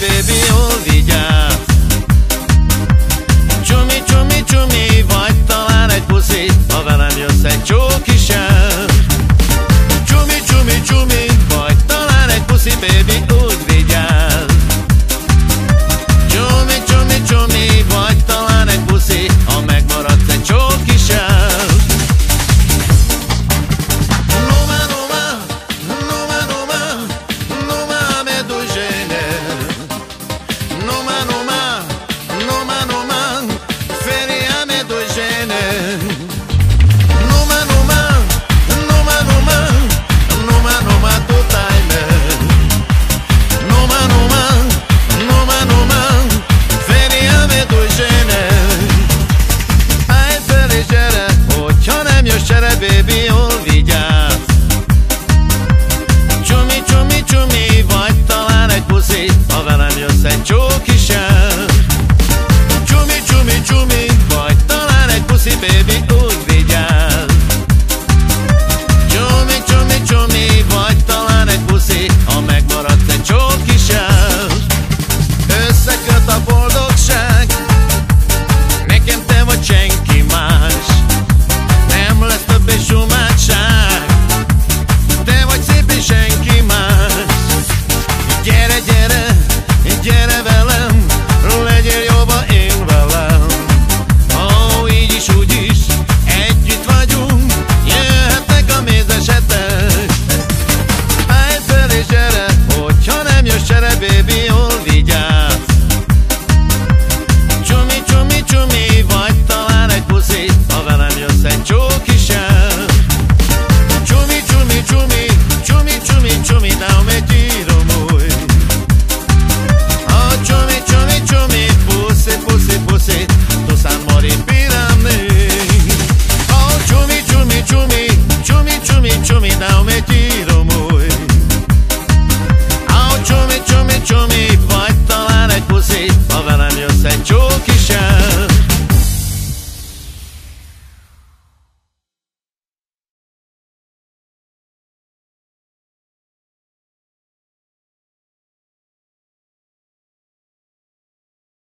baby, ó, vigyázz. Csumi, csumi, csumi, vagy talán egy puszi Ha velem jössz egy csóki and joke